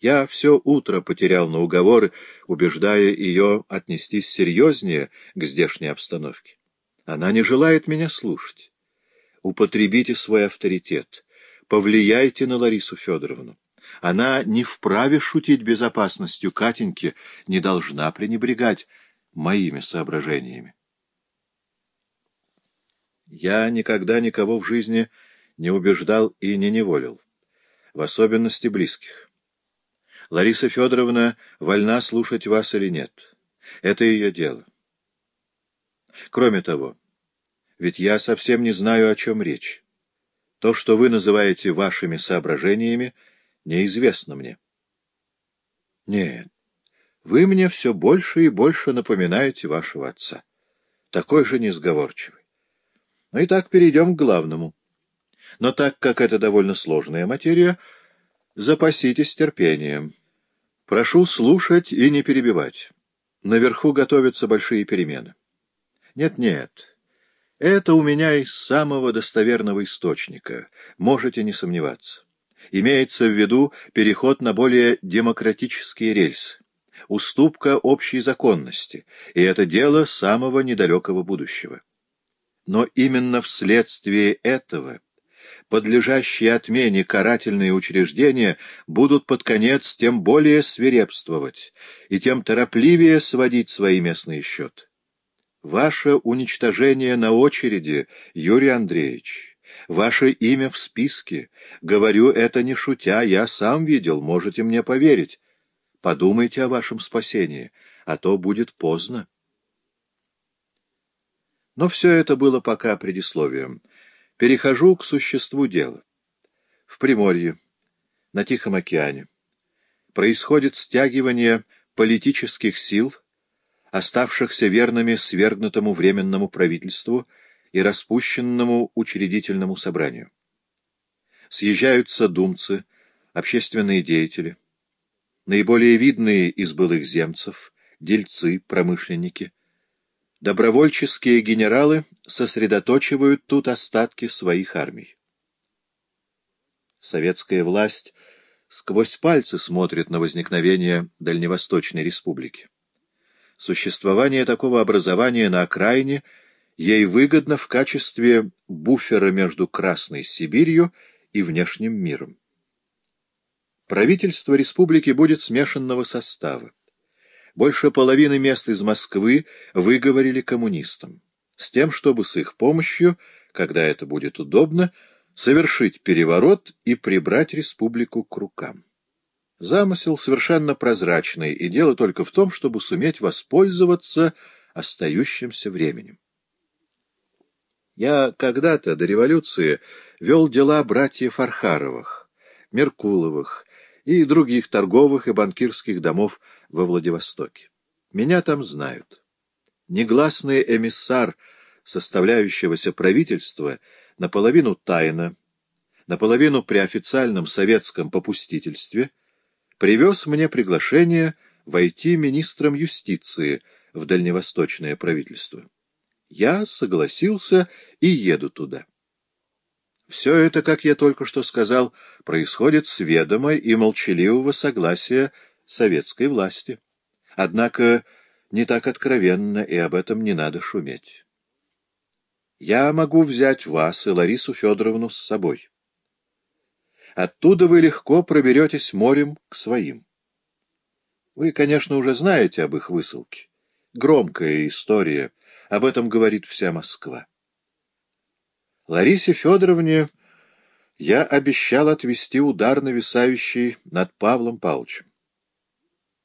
Я все утро потерял на уговоры, убеждая ее отнестись серьезнее к здешней обстановке. Она не желает меня слушать. Употребите свой авторитет, повлияйте на Ларису Федоровну. Она не вправе шутить безопасностью Катеньки, не должна пренебрегать моими соображениями. Я никогда никого в жизни не убеждал и не неволил, в особенности близких. Лариса Федоровна вольна слушать вас или нет. Это ее дело. Кроме того, ведь я совсем не знаю, о чем речь. То, что вы называете вашими соображениями, неизвестно мне. Нет, вы мне все больше и больше напоминаете вашего отца. Такой же несговорчивый. Ну и так перейдем к главному. Но так как это довольно сложная материя, запаситесь терпением. Прошу слушать и не перебивать. Наверху готовятся большие перемены. Нет-нет, это у меня из самого достоверного источника, можете не сомневаться. Имеется в виду переход на более демократические рельсы, уступка общей законности, и это дело самого недалекого будущего. Но именно вследствие этого подлежащие отмене карательные учреждения будут под конец тем более свирепствовать и тем торопливее сводить свои местные счеты. Ваше уничтожение на очереди, Юрий Андреевич. Ваше имя в списке. Говорю это не шутя, я сам видел, можете мне поверить. Подумайте о вашем спасении, а то будет поздно. Но все это было пока предисловием. Перехожу к существу дела. В Приморье, на Тихом океане, происходит стягивание политических сил, оставшихся верными свергнутому временному правительству и распущенному учредительному собранию. Съезжаются думцы, общественные деятели, наиболее видные из былых земцев, дельцы, промышленники. Добровольческие генералы сосредоточивают тут остатки своих армий. Советская власть сквозь пальцы смотрит на возникновение Дальневосточной республики. Существование такого образования на окраине ей выгодно в качестве буфера между Красной Сибирью и внешним миром. Правительство республики будет смешанного состава. Больше половины мест из Москвы выговорили коммунистам, с тем, чтобы с их помощью, когда это будет удобно, совершить переворот и прибрать республику к рукам. Замысел совершенно прозрачный, и дело только в том, чтобы суметь воспользоваться остающимся временем. Я когда-то до революции вел дела братьев Архаровых, Меркуловых и других торговых и банкирских домов во Владивостоке. Меня там знают. Негласный эмиссар составляющегося правительства наполовину тайно, наполовину при официальном советском попустительстве — привез мне приглашение войти министром юстиции в дальневосточное правительство. Я согласился и еду туда. Все это, как я только что сказал, происходит с ведома и молчаливого согласия советской власти. Однако не так откровенно, и об этом не надо шуметь. Я могу взять вас и Ларису Федоровну с собой. Оттуда вы легко проберетесь морем к своим. Вы, конечно, уже знаете об их высылке. Громкая история, об этом говорит вся Москва. Ларисе Федоровне я обещал отвести удар, нависающий над Павлом Павловичем.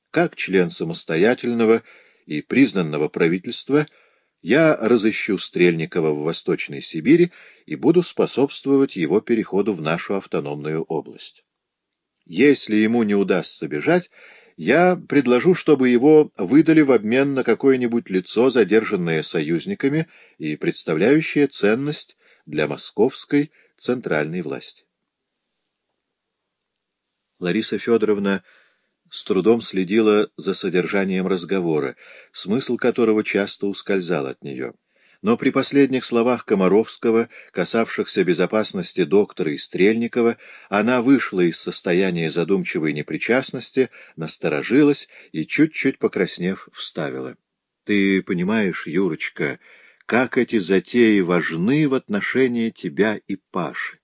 Как член самостоятельного и признанного правительства — я разыщу Стрельникова в Восточной Сибири и буду способствовать его переходу в нашу автономную область. Если ему не удастся бежать, я предложу, чтобы его выдали в обмен на какое-нибудь лицо, задержанное союзниками и представляющее ценность для московской центральной власти. Лариса Федоровна с трудом следила за содержанием разговора, смысл которого часто ускользал от нее. Но при последних словах Комаровского, касавшихся безопасности доктора и Стрельникова, она вышла из состояния задумчивой непричастности, насторожилась и, чуть-чуть покраснев, вставила. — Ты понимаешь, Юрочка, как эти затеи важны в отношении тебя и Паши.